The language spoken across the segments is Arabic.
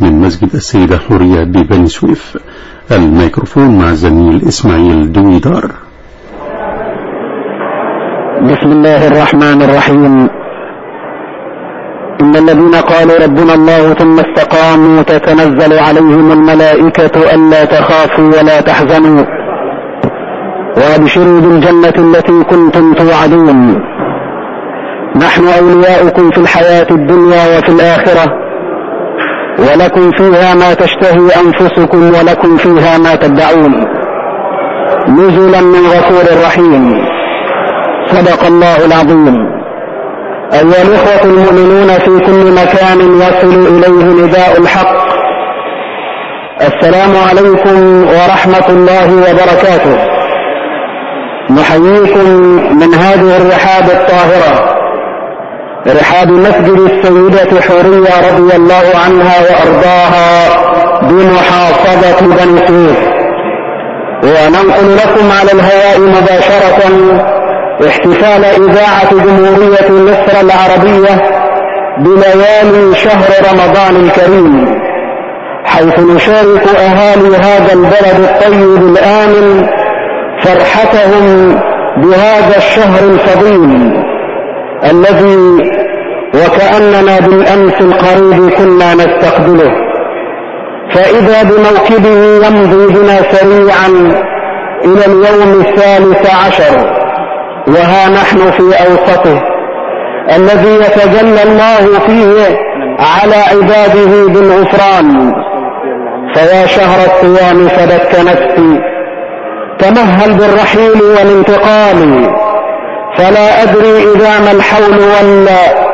من مسجد السيدة حورية ببني سويف. الميكروفون مع الزميل إسماعيل دويدار. بسم الله الرحمن الرحيم. إن الذين قالوا ربنا الله ثم استقاموا تتنزل عليهم الملائكة ألا تخافوا ولا تحزنوا. وأبشروا بالجنة التي كنتم توعدون. نحن أولياؤكم في الحياة الدنيا وفي الآخرة. ولكم فيها ما تشتهي أنفسكم ولكم فيها ما تدعون. نزلا من غفور رحيم. صدق الله العظيم. أيها الإخوة المؤمنون في كل مكان يصل إليه نداء الحق. السلام عليكم ورحمة الله وبركاته. نحييكم من هذه الرحاب الطاهرة. رحاب مسجد السيدة حورية رضي الله عنها وأرضاها بمحافظة بني سويف. وننقل لكم على الهواء مباشرة احتفال إذاعة جمهورية مصر العربية بليالي شهر رمضان الكريم حيث نشارك أهالي هذا البلد الطيب الآمن فرحتهم بهذا الشهر الفضيل. الذي وكأننا بالأمس القريب كنا نستقبله. فإذا بموكبه يمضي بنا سريعا إلى اليوم الثالث عشر وها نحن في أوسطه. الذي يتجلى الله فيه على عباده بالغفران. فيا شهر الصيام فدك نفسي تمهل بالرحيل والانتقال فلا أدري إذا ما الحول ولا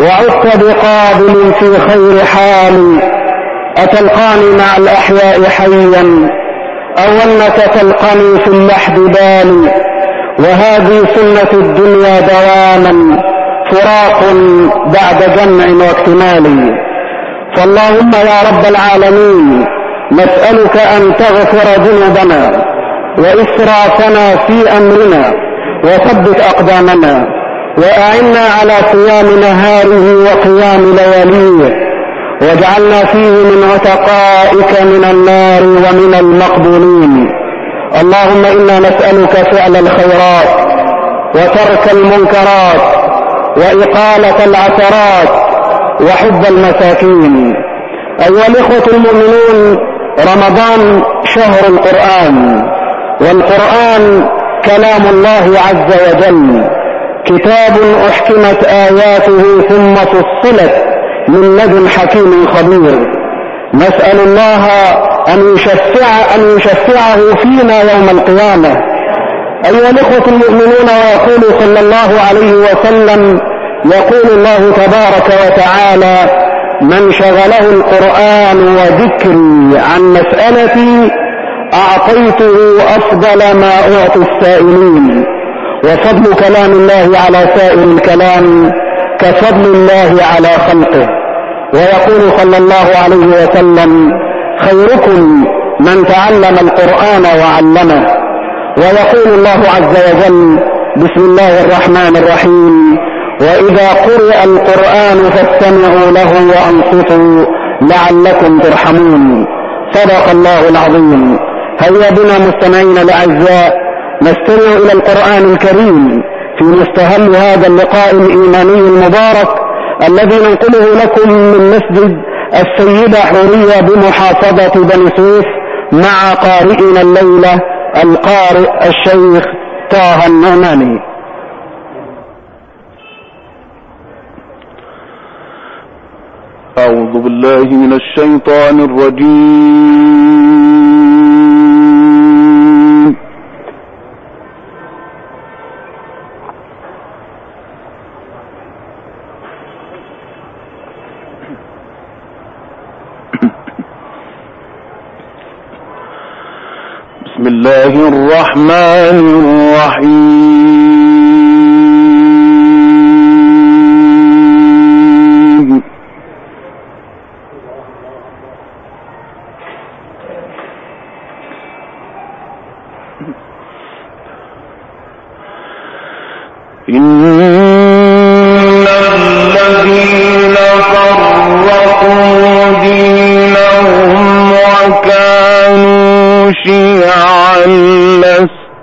وعدت بقابل في خير حال أتلقاني مع الأحياء حيا أو أنك تلقني في اللحد بالي. وهذه سنة الدنيا دواما فراق بعد جمع واكتمال فاللهم يا رب العالمين نسألك أن تغفر ذنوبنا وإسرافنا في أمرنا. وثبت أقدامنا وأعنا على صيام نهاره وقيام لياليه واجعلنا فيه من عتقائك من النار ومن المقبولين. اللهم إنا نسألك فعل الخيرات وترك المنكرات وإقالة العثرات وحب المساكين. أيها الإخوة المؤمنون رمضان شهر القرآن والقرآن كلام الله عز وجل. كتاب أحكمت آياته ثم فصلت من لدن حكيم خبير. نسأل الله أن يشفع أن يشفعه فينا يوم القيامة. أيها الإخوة المؤمنون ويقول صلى الله عليه وسلم يقول الله تبارك وتعالى من شغله القرآن وذكري عن مسألتي أعطيته أفضل ما أعطي السائلين. وفضل كلام الله على سائر الكلام كفضل الله على خلقه. ويقول صلى الله عليه وسلم خيركم من تعلم القرآن وعلمه. ويقول الله عز وجل بسم الله الرحمن الرحيم وإذا قرئ القرآن فاستمعوا له وأنصتوا لعلكم ترحمون. صدق الله العظيم. هيا بنا مستمعين الأعزاء نستمع إلى القرآن الكريم في مستهل هذا اللقاء الإيماني المبارك الذي ننقله لكم من مسجد السيدة حورية بمحافظة بني سويف مع قارئنا الليلة القارئ الشيخ طه النعماني. أعوذ بالله من الشيطان الرجيم بسم الله الرحمن الرحيم.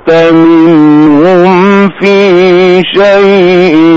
منهم في شيء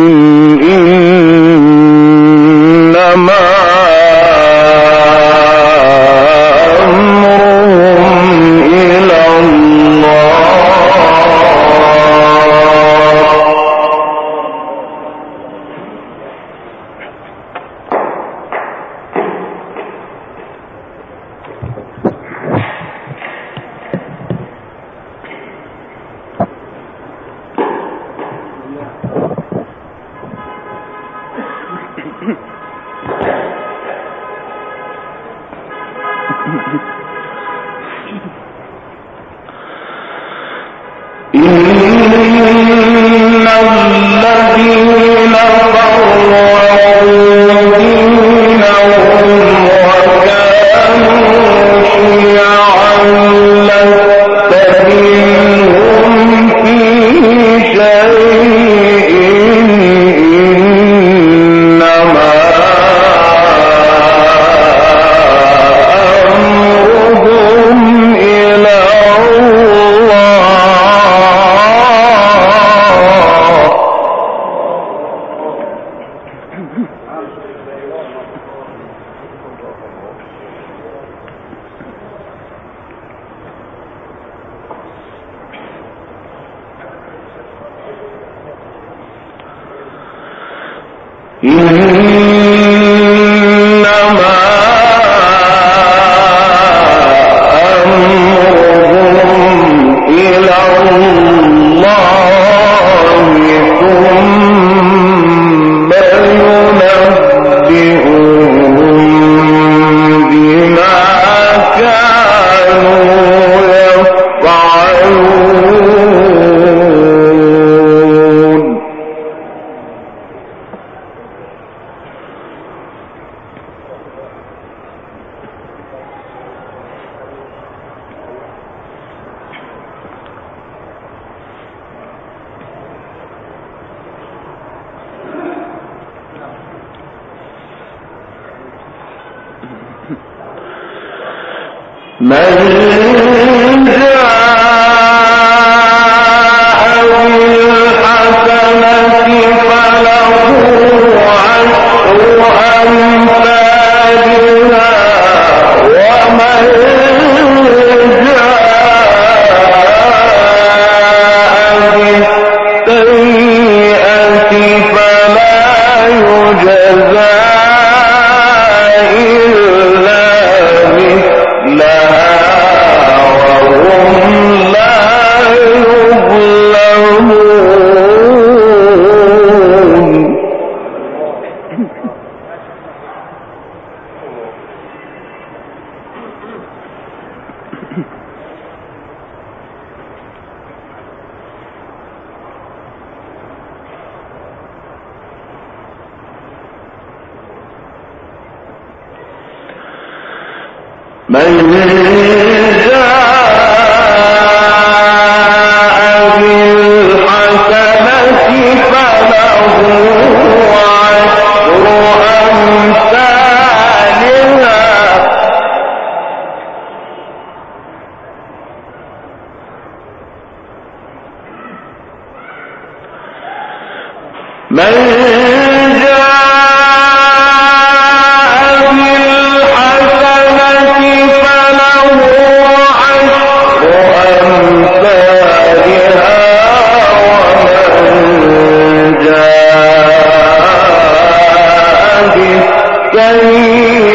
لن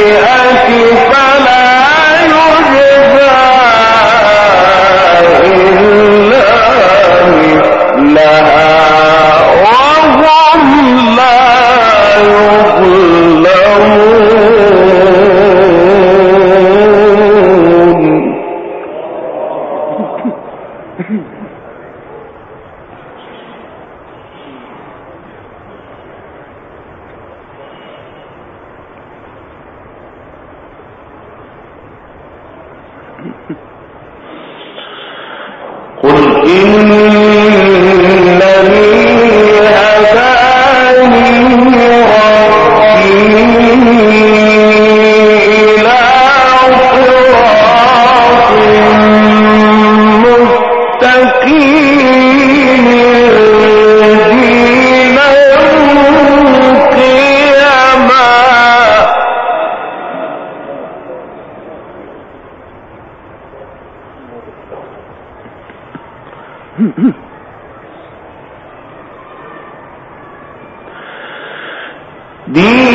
These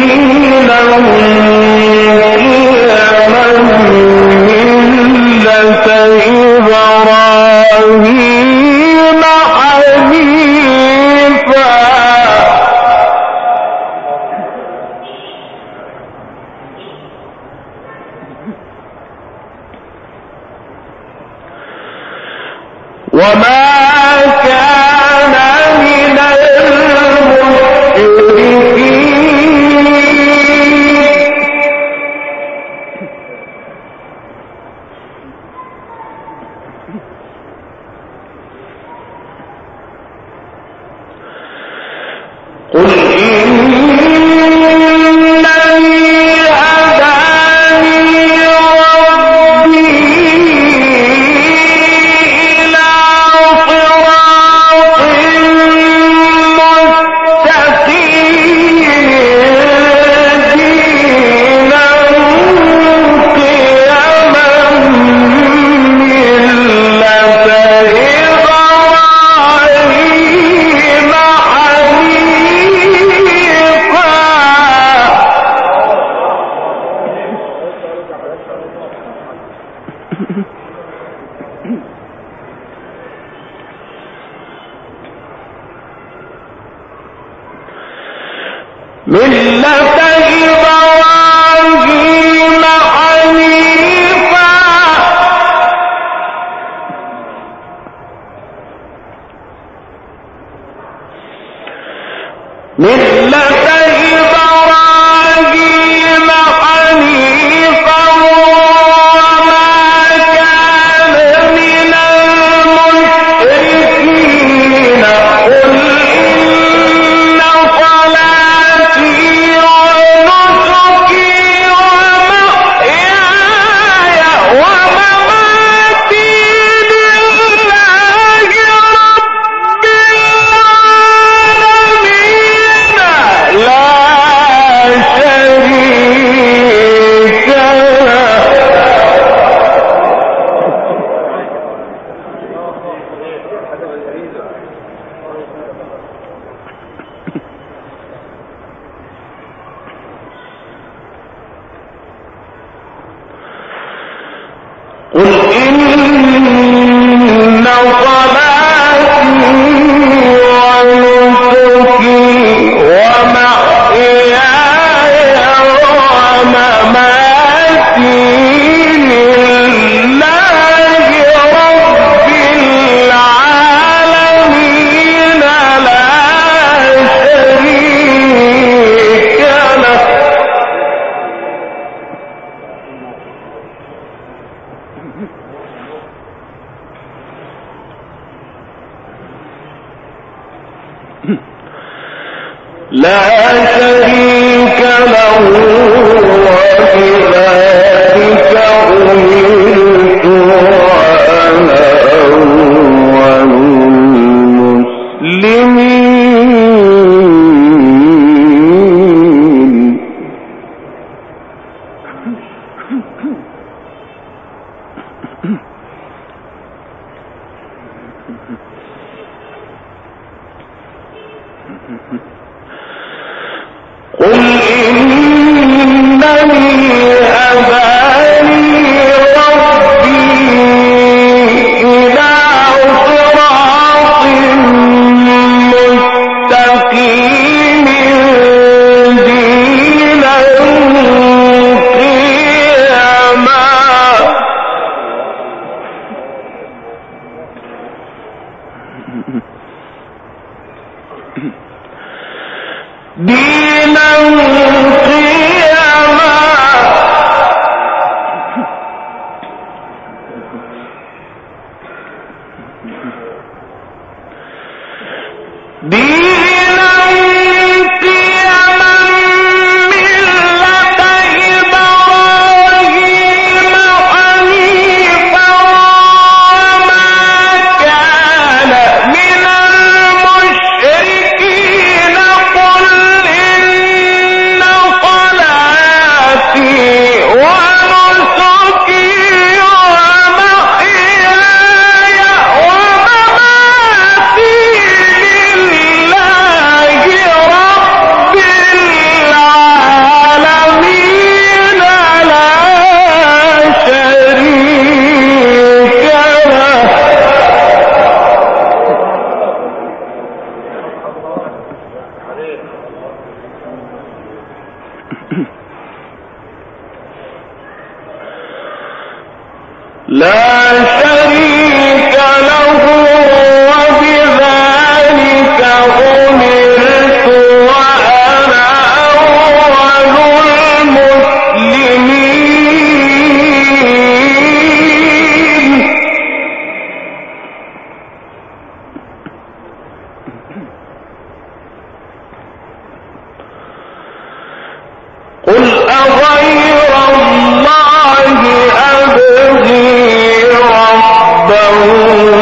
ہوں۔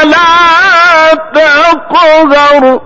فلا تقهر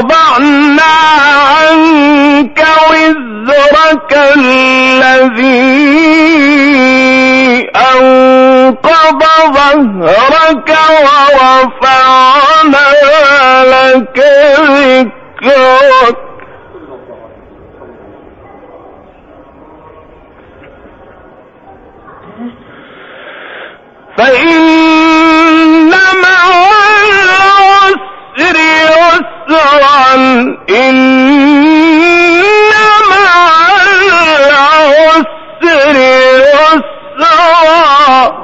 ووضعنا عنك وزرك الذي أنقض ظهرك ووفعنا لك ذكرك. فإن مع العسر يسرا إن العسر يسرا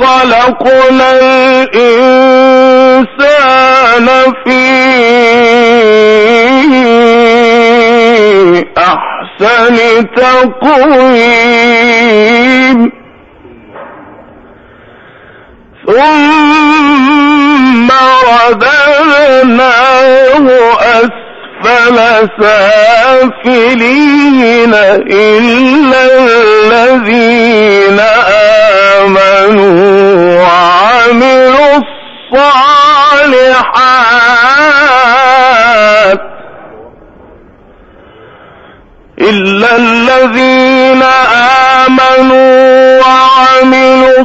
خلقنا الإنسان في أحسن تقويم. ثم رددناه أسفل سافلين إلا الذين آمنوا وعملوا الصالحات إلا الذين آمنوا وعملوا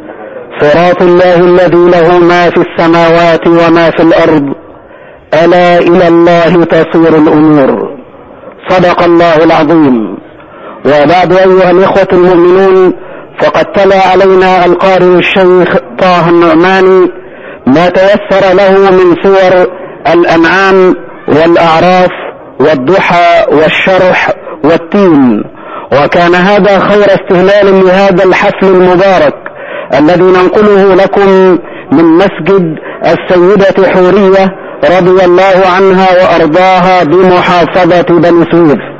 صراط الله الذي له ما في السماوات وما في الأرض. ألا إلى الله تصير الأمور. صدق الله العظيم. وبعد أيها الإخوة المؤمنون فقد تلا علينا القارئ الشيخ طه النعماني ما تيسر له من سور الأنعام والأعراف والضحى والشرح والتين. وكان هذا خير استهلال لهذا الحفل المبارك. الذي ننقله لكم من مسجد السيدة حورية رضي الله عنها وأرضاها بمحافظة بني سويف.